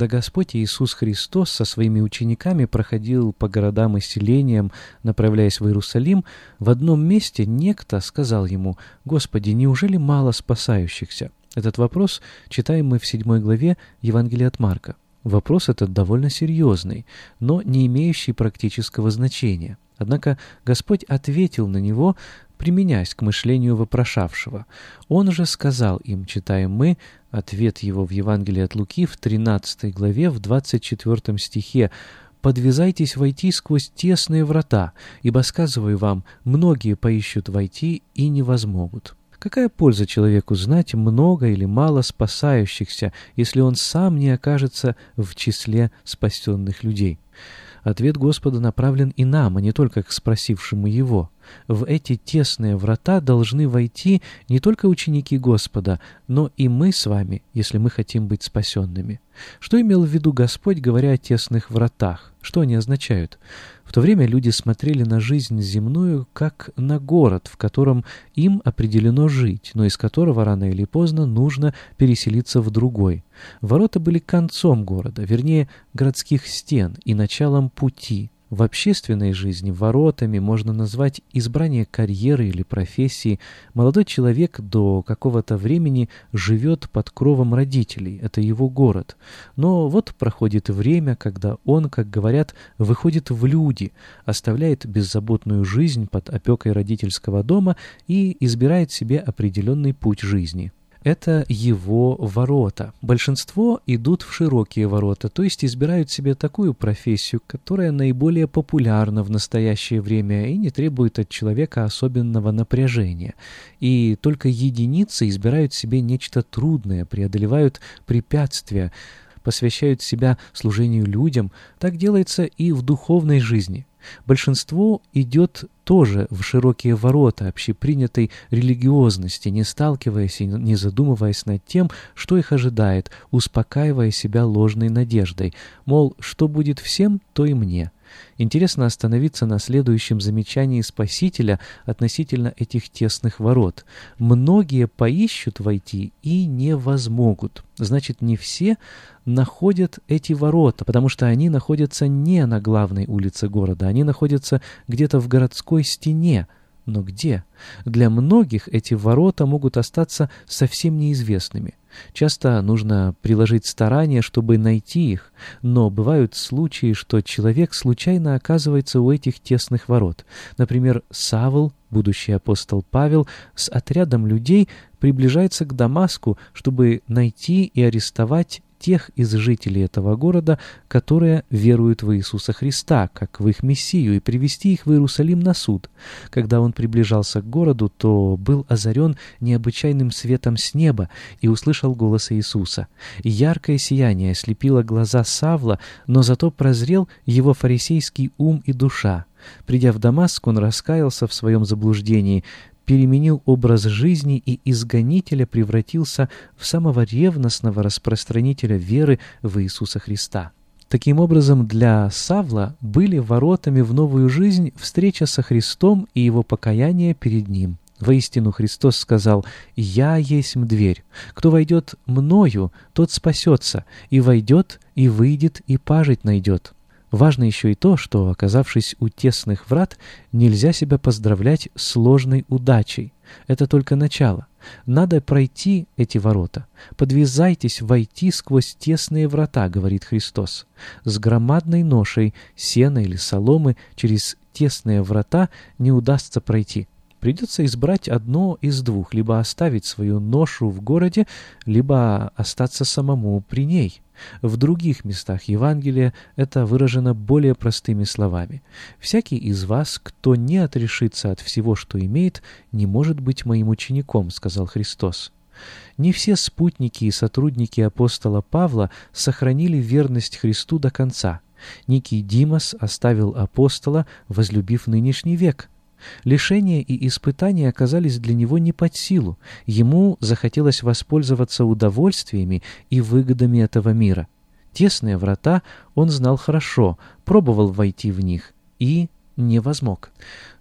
Когда Господь Иисус Христос со своими учениками проходил по городам и селениям, направляясь в Иерусалим, в одном месте некто сказал ему, «Господи, неужели мало спасающихся?» Этот вопрос читаем мы в седьмой главе Евангелия от Марка. Вопрос этот довольно серьезный, но не имеющий практического значения. Однако Господь ответил на него, применяясь к мышлению вопрошавшего. Он же сказал им, читаем мы, ответ его в Евангелии от Луки в 13 главе в 24 стихе, «Подвязайтесь войти сквозь тесные врата, ибо, сказываю вам, многие поищут войти и не возмогут». Какая польза человеку знать много или мало спасающихся, если он сам не окажется в числе спасенных людей? Ответ Господа направлен и нам, а не только к спросившему Его. В эти тесные врата должны войти не только ученики Господа, но и мы с вами, если мы хотим быть спасенными. Что имел в виду Господь, говоря о тесных вратах? Что они означают? В то время люди смотрели на жизнь земную как на город, в котором им определено жить, но из которого рано или поздно нужно переселиться в другой. Ворота были концом города, вернее, городских стен и началом пути. В общественной жизни воротами можно назвать избрание карьеры или профессии. Молодой человек до какого-то времени живет под кровом родителей, это его город. Но вот проходит время, когда он, как говорят, выходит в люди, оставляет беззаботную жизнь под опекой родительского дома и избирает себе определенный путь жизни это его ворота. Большинство идут в широкие ворота, то есть избирают себе такую профессию, которая наиболее популярна в настоящее время и не требует от человека особенного напряжения. И только единицы избирают себе нечто трудное, преодолевают препятствия, посвящают себя служению людям. Так делается и в духовной жизни. Большинство идет тоже в широкие ворота общепринятой религиозности, не сталкиваясь и не задумываясь над тем, что их ожидает, успокаивая себя ложной надеждой, мол, что будет всем, то и мне. Интересно остановиться на следующем замечании Спасителя относительно этих тесных ворот. Многие поищут войти и не возмогут. Значит, не все находят эти ворота, потому что они находятся не на главной улице города, они находятся где-то в городской стене, но где? Для многих эти ворота могут остаться совсем неизвестными. Часто нужно приложить старания, чтобы найти их, но бывают случаи, что человек случайно оказывается у этих тесных ворот. Например, Савл, будущий апостол Павел, с отрядом людей приближается к Дамаску, чтобы найти и арестовать тех из жителей этого города, которые веруют в Иисуса Христа, как в их Мессию, и привести их в Иерусалим на суд. Когда он приближался к городу, то был озарен необычайным светом с неба и услышал голос Иисуса. Яркое сияние ослепило глаза Савла, но зато прозрел его фарисейский ум и душа. Придя в Дамаск, он раскаялся в своем заблуждении, переменил образ жизни и из гонителя превратился в самого ревностного распространителя веры в Иисуса Христа. Таким образом, для Савла были воротами в новую жизнь встреча со Христом и его покаяние перед Ним. Воистину Христос сказал «Я есть дверь. Кто войдет мною, тот спасется, и войдет, и выйдет, и пажить найдет». Важно еще и то, что, оказавшись у тесных врат, нельзя себя поздравлять с ложной удачей. Это только начало. Надо пройти эти ворота. Подвязайтесь войти сквозь тесные врата, говорит Христос. С громадной ношей сена или соломы через тесные врата не удастся пройти. Придется избрать одно из двух, либо оставить свою ношу в городе, либо остаться самому при ней. В других местах Евангелия это выражено более простыми словами. «Всякий из вас, кто не отрешится от всего, что имеет, не может быть моим учеником», — сказал Христос. Не все спутники и сотрудники апостола Павла сохранили верность Христу до конца. Некий Димас оставил апостола, возлюбив нынешний век — Лишения и испытания оказались для него не под силу. Ему захотелось воспользоваться удовольствиями и выгодами этого мира. Тесные врата он знал хорошо, пробовал войти в них и не возмог.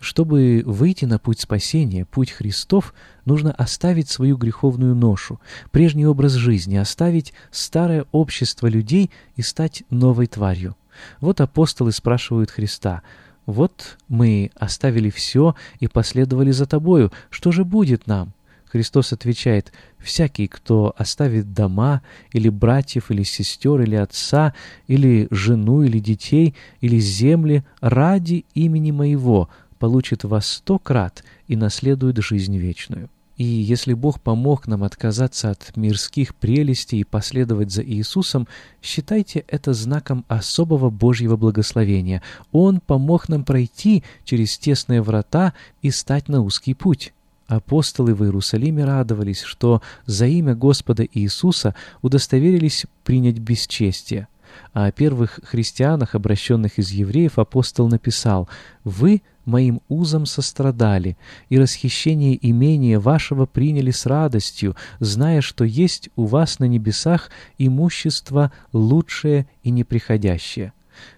Чтобы выйти на путь спасения, путь Христов, нужно оставить свою греховную ношу, прежний образ жизни, оставить старое общество людей и стать новой тварью. Вот апостолы спрашивают Христа — вот мы оставили все и последовали за тобою. Что же будет нам? Христос отвечает, «Всякий, кто оставит дома, или братьев, или сестер, или отца, или жену, или детей, или земли ради имени Моего, получит во сто крат и наследует жизнь вечную». И если Бог помог нам отказаться от мирских прелестей и последовать за Иисусом, считайте это знаком особого Божьего благословения. Он помог нам пройти через тесные врата и стать на узкий путь. Апостолы в Иерусалиме радовались, что за имя Господа Иисуса удостоверились принять бесчестие. А о первых христианах, обращенных из евреев, апостол написал «Вы моим узом сострадали, и расхищение имения вашего приняли с радостью, зная, что есть у вас на небесах имущество лучшее и неприходящее».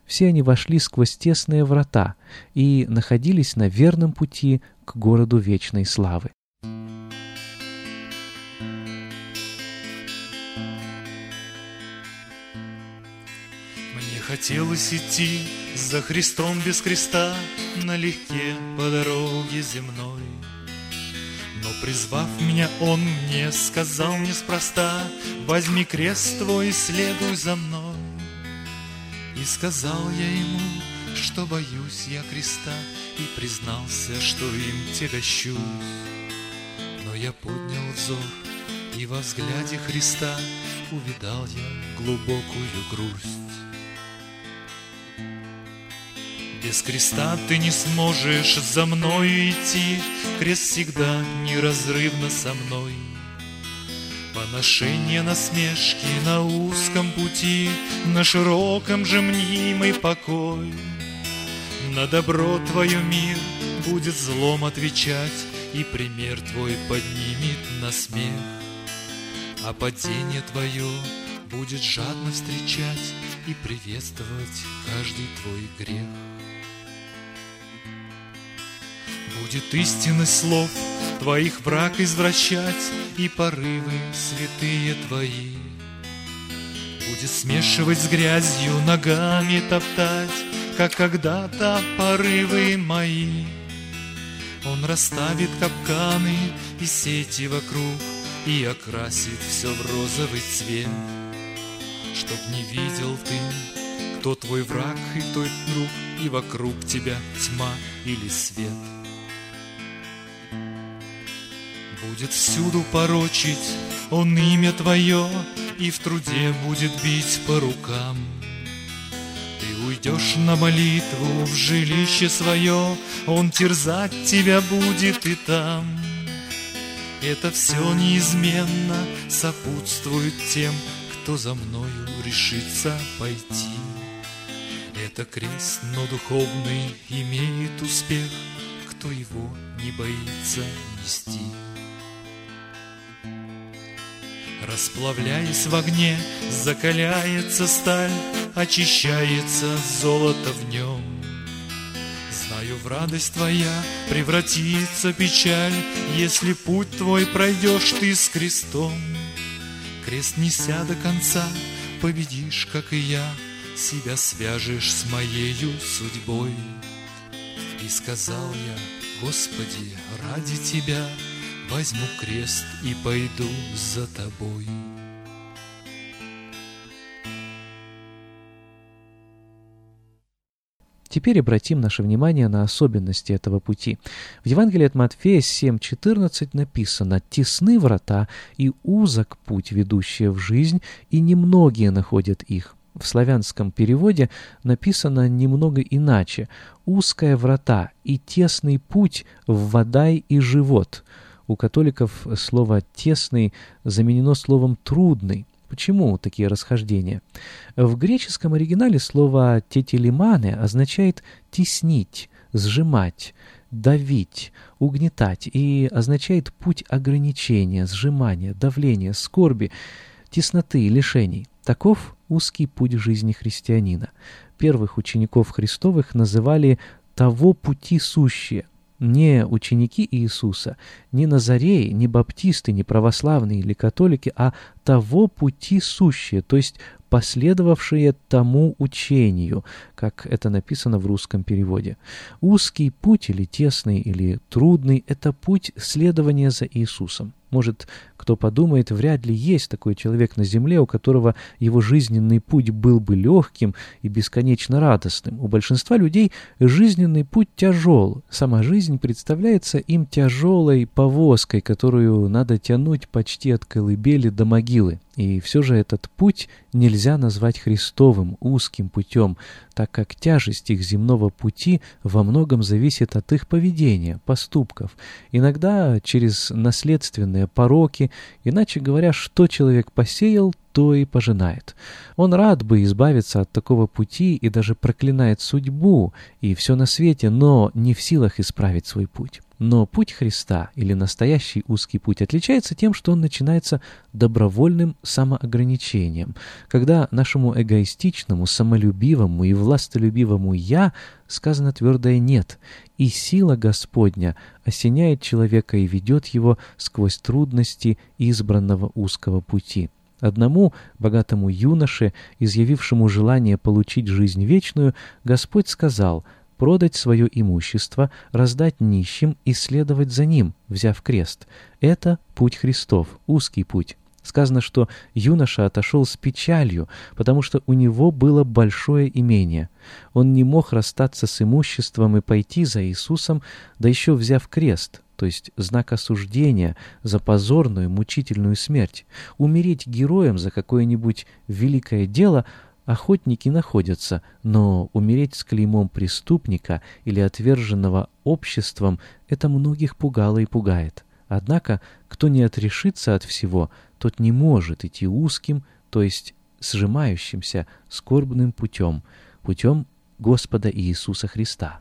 Все они вошли сквозь тесные врата и находились на верном пути к городу вечной славы. Хотелось идти за Христом без креста Налегке по дороге земной. Но призвав меня, Он мне сказал неспроста Возьми крест твой и следуй за мной. И сказал я ему, что боюсь я креста И признался, что им тягощусь. Но я поднял взор, и во взгляде Христа Увидал я глубокую грусть. Без креста ты не сможешь за мною идти, Крест всегда неразрывно со мной. Поношение насмешки на узком пути, На широком же мнимый покой. На добро твое мир будет злом отвечать, И пример твой поднимет на смех. А падение твое будет жадно встречать И приветствовать каждый твой грех. Будет истинность слов Твоих враг извращать И порывы святые Твои. Будет смешивать с грязью, ногами топтать, Как когда-то порывы мои. Он расставит капканы и сети вокруг И окрасит все в розовый цвет, Чтоб не видел ты, кто твой враг и твой друг, И вокруг тебя тьма или свет. Будет всюду порочить он имя твое И в труде будет бить по рукам. Ты уйдешь на молитву в жилище свое, Он терзать тебя будет и там. Это все неизменно сопутствует тем, Кто за мною решится пойти. Это крест, но духовный имеет успех, Кто его не боится нести. Расплавляясь в огне, закаляется сталь, Очищается золото в нем. Знаю, в радость твоя превратится печаль, Если путь твой пройдешь ты с крестом. Крест неся до конца, победишь, как и я, себя свяжешь с моею судьбой. И сказал я, Господи, ради Тебя возьму крест и пойду за Тобой. Теперь обратим наше внимание на особенности этого пути. В Евангелии от Матфея 7.14 написано «Тесны врата и узок путь, ведущий в жизнь, и немногие находят их». В славянском переводе написано немного иначе «узкая врата и тесный путь в водай и живот». У католиков слово «тесный» заменено словом «трудный». Почему такие расхождения? В греческом оригинале слово «тетелимане» означает «теснить», «сжимать», «давить», «угнетать» и означает путь ограничения, сжимания, давления, скорби, тесноты, лишений. Таков узкий путь жизни христианина. Первых учеников Христовых называли «того пути сущие», не ученики Иисуса, не Назареи, не баптисты, не православные или католики, а того пути сущие, то есть последовавшие тому учению, как это написано в русском переводе. Узкий путь или тесный, или трудный – это путь следования за Иисусом. Может, кто подумает, вряд ли есть такой человек на земле, у которого его жизненный путь был бы легким и бесконечно радостным. У большинства людей жизненный путь тяжел. Сама жизнь представляется им тяжелой повозкой, которую надо тянуть почти от колыбели до могилы. И все же этот путь нельзя назвать Христовым, узким путем, так как тяжесть их земного пути во многом зависит от их поведения, поступков, иногда через наследственные пороки, иначе говоря, что человек посеял, то и пожинает. Он рад бы избавиться от такого пути и даже проклинает судьбу и все на свете, но не в силах исправить свой путь. Но путь Христа или настоящий узкий путь отличается тем, что он начинается добровольным самоограничением, когда нашему эгоистичному, самолюбивому и властолюбивому «я» сказано твердое «нет», и сила Господня осеняет человека и ведет его сквозь трудности избранного узкого пути. Одному богатому юноше, изъявившему желание получить жизнь вечную, Господь сказал продать свое имущество, раздать нищим и следовать за ним, взяв крест. Это путь Христов, узкий путь. Сказано, что юноша отошел с печалью, потому что у него было большое имение. Он не мог расстаться с имуществом и пойти за Иисусом, да еще взяв крест, то есть знак осуждения за позорную мучительную смерть. Умереть героем за какое-нибудь великое дело охотники находятся, но умереть с клеймом преступника или отверженного обществом это многих пугало и пугает. Однако, кто не отрешится от всего, тот не может идти узким, то есть сжимающимся, скорбным путем, путем Господа Иисуса Христа.